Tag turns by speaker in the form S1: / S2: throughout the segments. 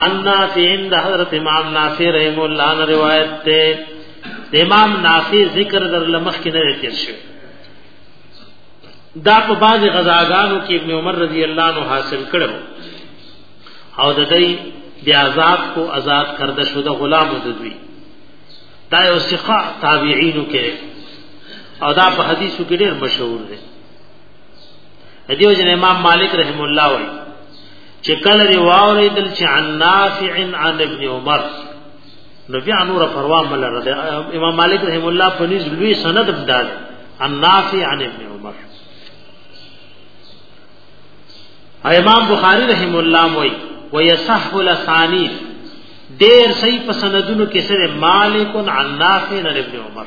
S1: النافع عند حضرت امام نافع رحم الله عنه روایت ته امام نافع ذکر در لمخ کې نه تیر شو دا په بعض غزاګانو کې ابن عمر رضی الله عنه حاصل کړو او د دې بیا آزاد کو آزاد کرده شو د غلام د دوی دا یو ثقه تابعینو کې او دا په حدیثو کې ډېر مشهور دی دیو جن امام مالک رحم الله وایي چې کله دی واوریدل چې عن نافع عن ابن عمر نو بیا نور پروا مل رده امام مالک رحم الله په نس لوی سند بدل عن نافع عن ابن عمر امام بخاری رحم الله وای ويصح لسانید ډیر صحیح پسندونو کې سره مالک عن نافع عن ابن عمر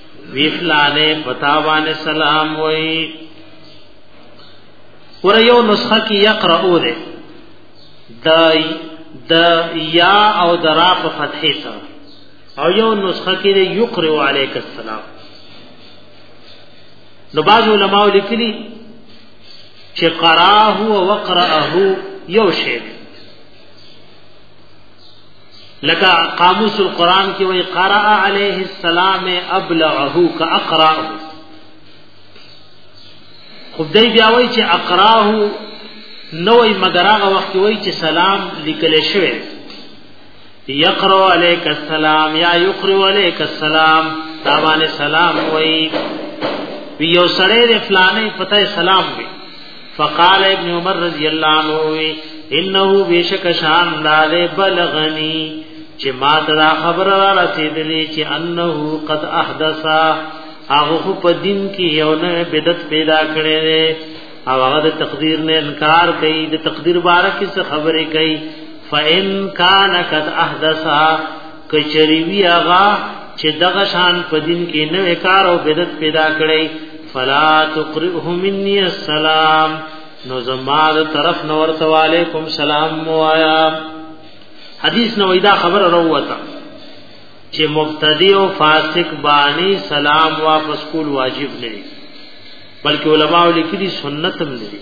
S1: وی فلانه پتا باندې سلام وای ور یو نسخه کې یقرأ ده د د یا او درا په فتحې سره او یو نسخه کې یقرأ علیک السلام نو باج علماء لیکلي چې قراه او وقرأه یو شی لکه قاموس القرآن کې وی قرأ علیه السلام ابلعه کا اقراه خود دی بیا وی چې اقراه نوې مگر هغه وخت وی چې سلام لیکل شوی یقرأ علیک السلام یا یقرأ علیک السلام دا باندې سلام وی وی یو سړی د فلانه پته سلام وی فقال ابن عمر رضی الله عنه انه بشک شان دار بلغنی چې ما دا خبر را رسیدلې چې انه قد احدثا هغه په دین کې یو نه بدعت پیدا کړي او هغه د تقدیر نه انکار کوي د تقدیر باره کې څه خبرې کوي فإن كان قد احدثا کچری وی هغه چې دغه شان په دین کې نوې کار او بدعت پیدا کړي فلا تقرئه مني السلام نو زما د طرف نور علیکم سلام وایا حدیث نو دا خبر وروته چې مبتدی او فاسق بانی سلام واپس کول واجب نه بلکې علما لیکلي سنت هم نه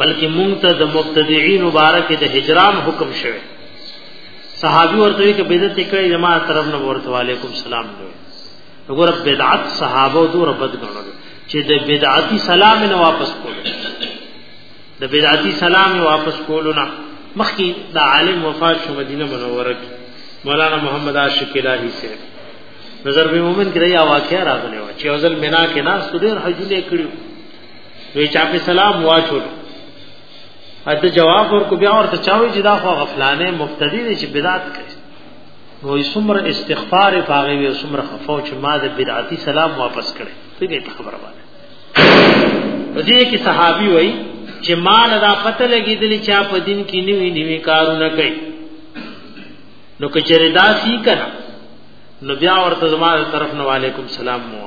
S1: بلکې مونږ ته د مبتدعين مبارک د هجران حکم شوه صحابي ورته کې بدعت کړي جما طرف نه ورته وعليكم سلام دوی وګوره بدعت صحابه دور بد غنل چې د بدعتي سلام نه واپس کول د بدعتي سلام واپس کول نه مخکې د عالم وفات شو مدینه منوره کې مولانا محمد عاشق الہی سے نظر به مومن کې دا واقعیا راغلی و چې اوزل مینا کې ناس ډېر حجونه کړیو وی چا په سلام واچو اته جواب ورکو بیا ورته چاوي چې دا خو غفلانه مبتدی دي چې بدعت کوي نو سمر استغفار پاغه وی سمر خفاو چې ما د بدعتي سلام واپس کړي ته دې خبره باندې دې کې صحابي وای چې ما نه دا پته لګیدل چې په دین کې نیوی نیوی کارونه کوي نو کچره دا سی کړه نو بیا ورته زما طرف نو علیکم سلام مو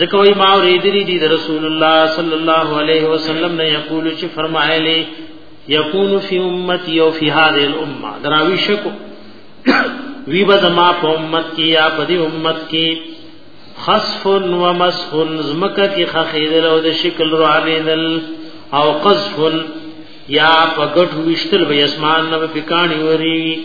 S1: ځکه وای ما اوریدلی دی رسول الله صلی الله علیه وسلم نه یقول چې فرمایلی یکون فی امتی او فی هذه الامه دراوی شکو وی بد ما په امت کې یا په دې امت کې خصف و مسح زمکه کې خخیدل او د شکل رعلیدل او قذف یا په ګټ وشتل به اسمان نه په کانی وری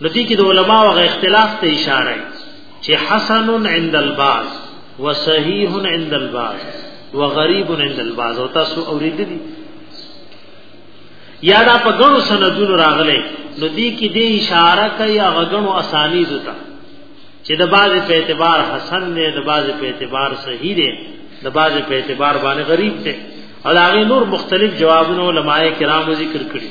S1: نو دې کې د علما او اختلاف ته اشاره چې حسن عند البعض وصحيح عند البعض وغريب عند البعض او تاسو اوریدلی یا دا په غنو سندونو راغله نو دې کې دې اشاره کوي هغه غنو اسانید ته چې د بعض په اعتبار حسن دی د بعض په اعتبار صحیح دی د بعض په اعتبار باندې غریب دی او هغه نور مختلف جوابونه علماء کرامو ذکر کړی